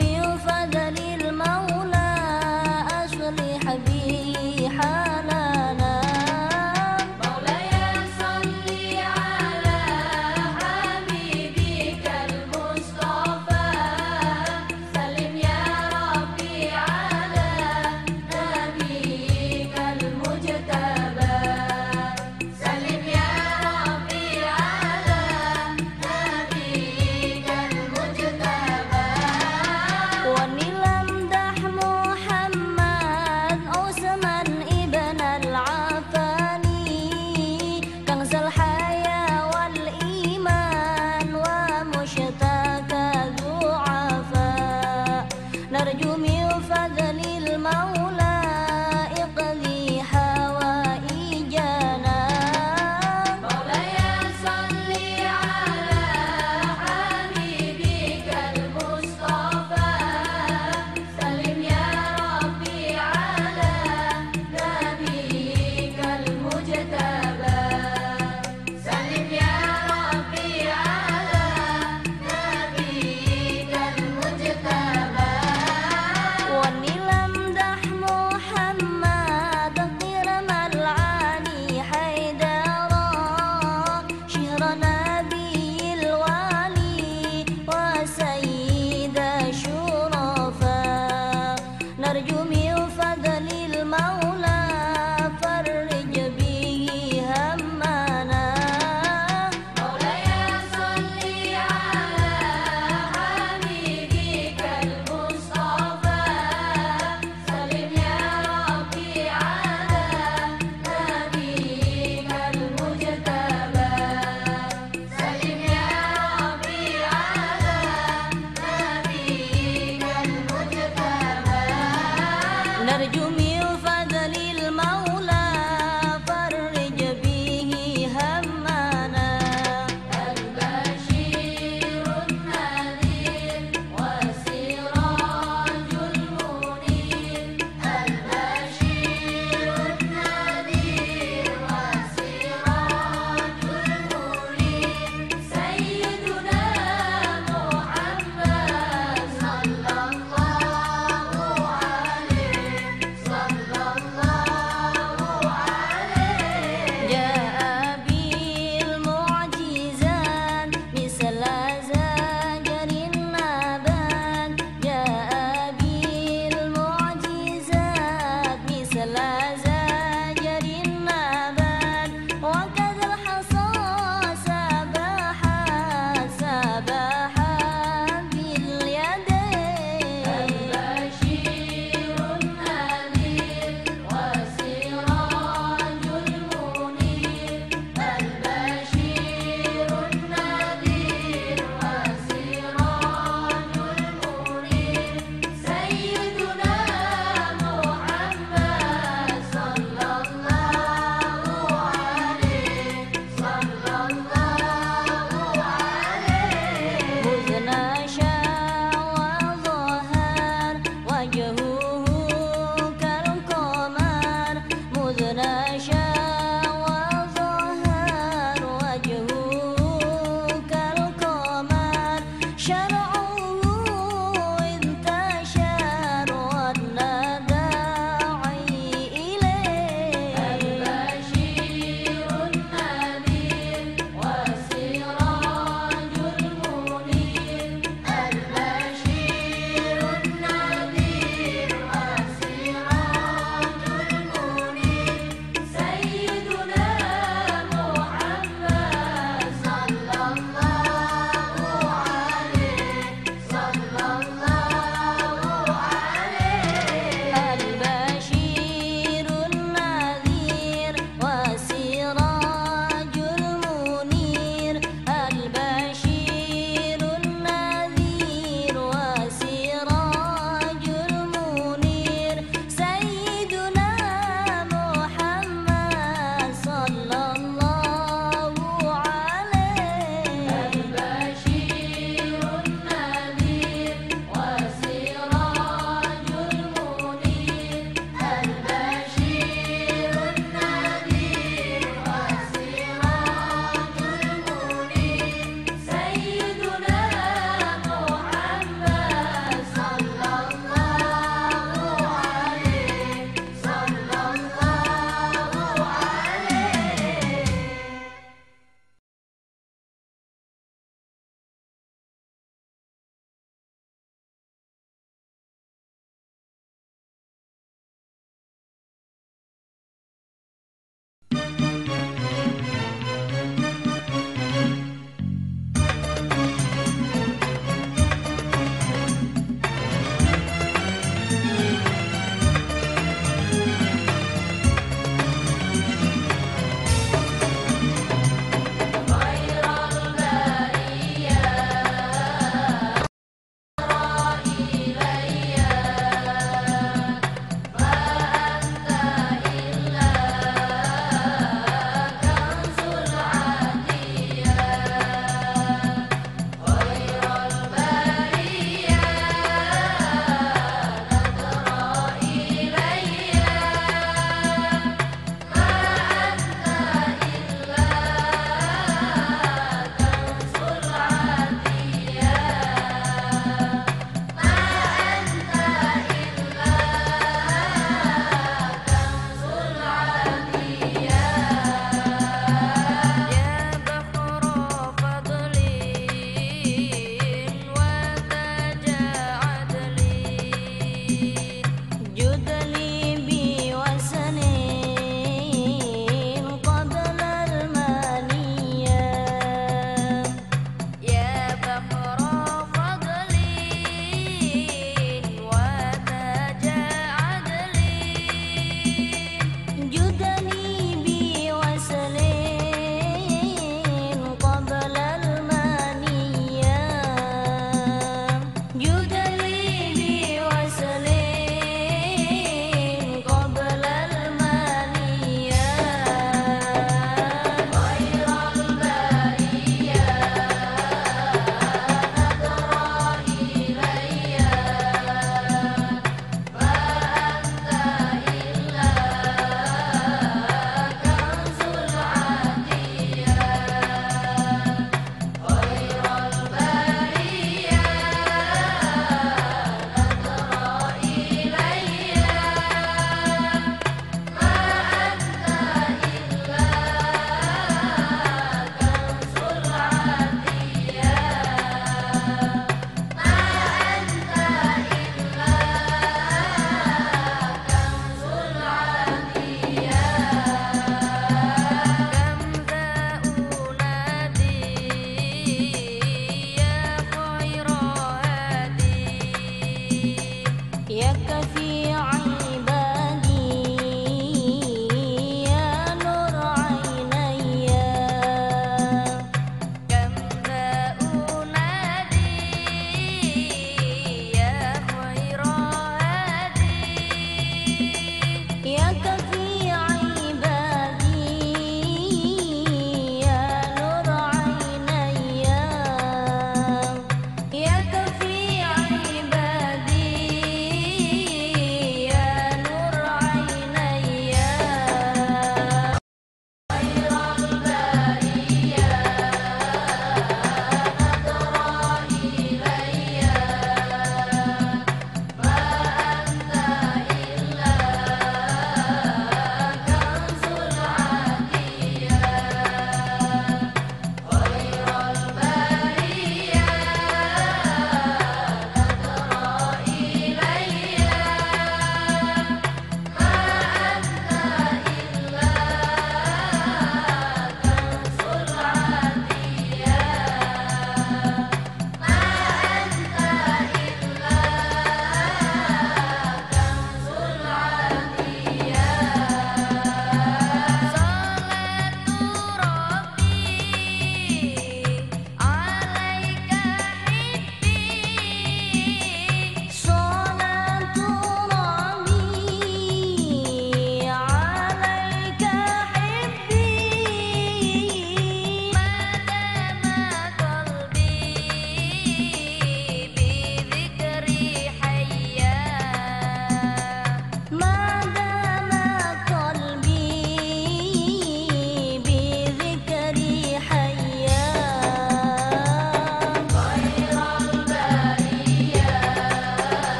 من فضل المولى أصلح به حال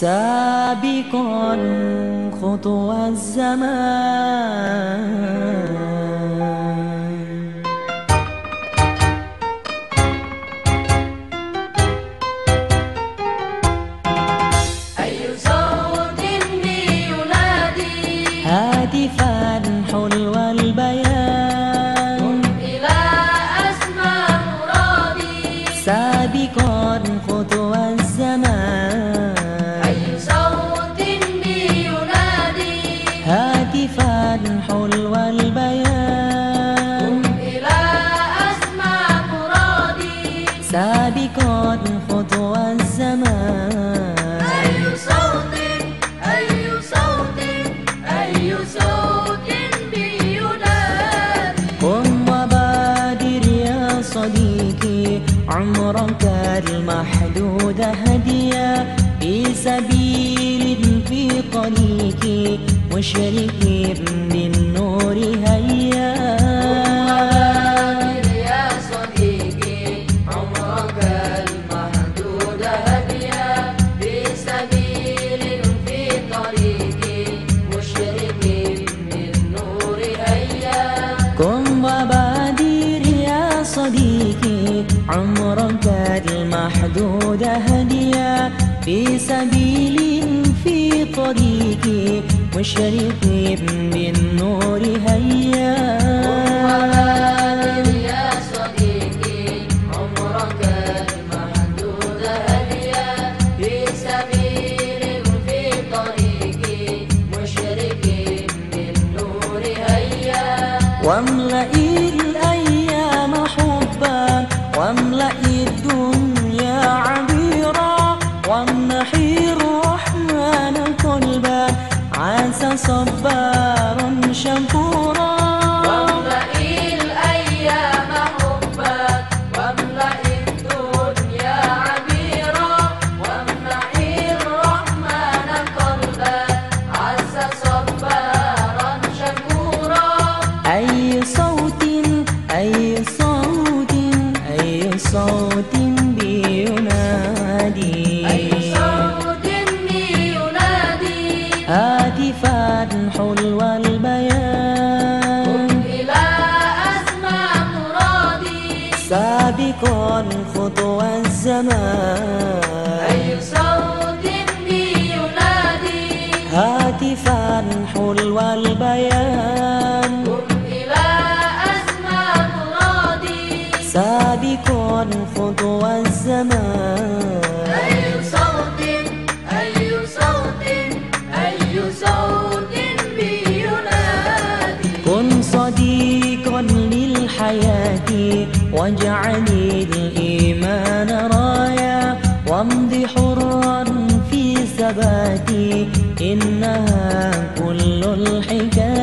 سابقا خطوى الزمان. سبيل في طريقي واشرقي بالنور هيا يا صديقي عمرك المحدود هيا في سبيل في طريقي بالنور هيا كل الحكايات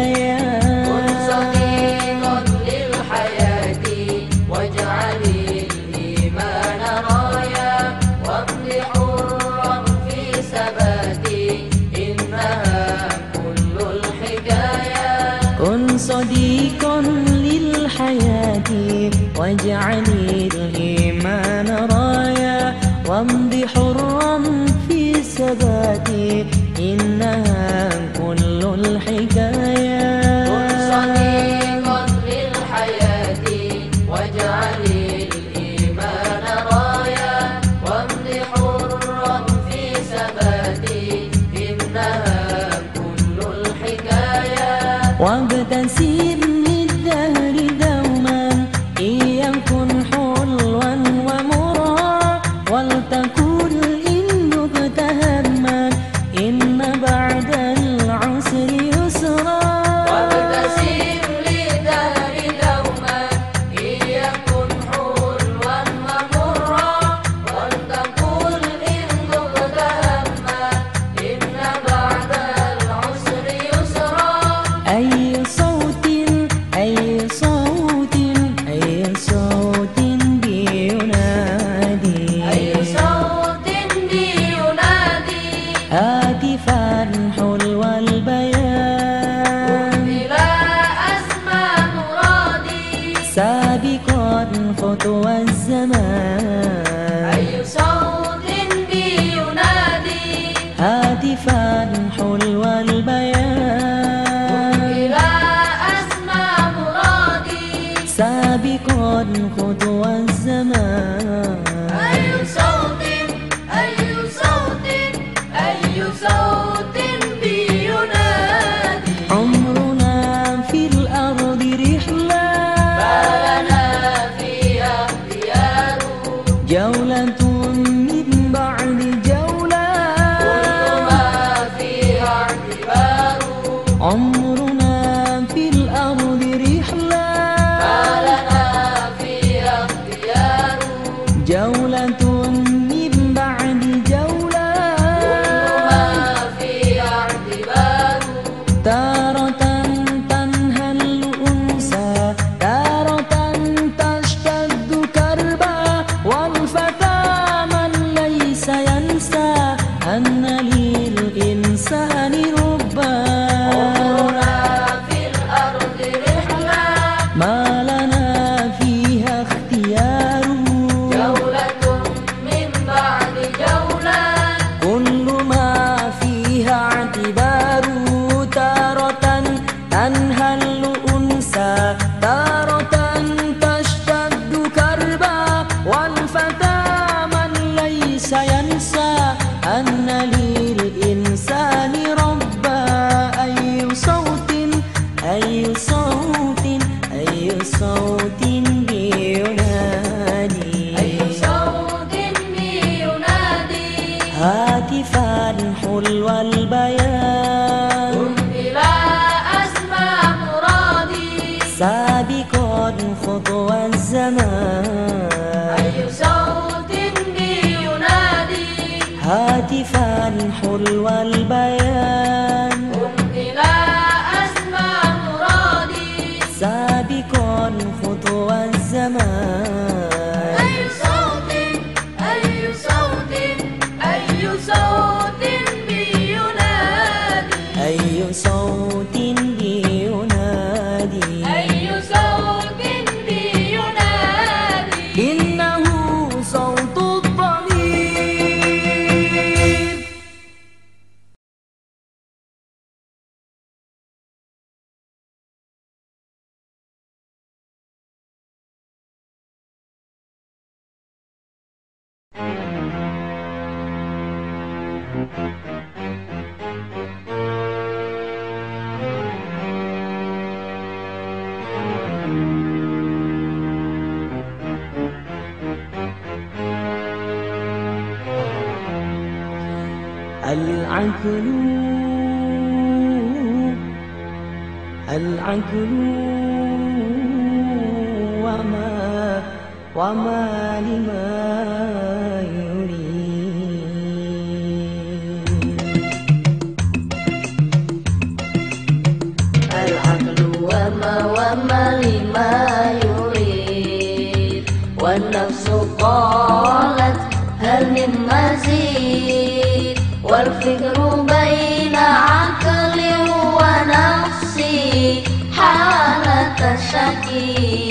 العمل ما يريد والنفس قالت هل من مزيد والفكر بين عقلي ونفسي حالة شكيد.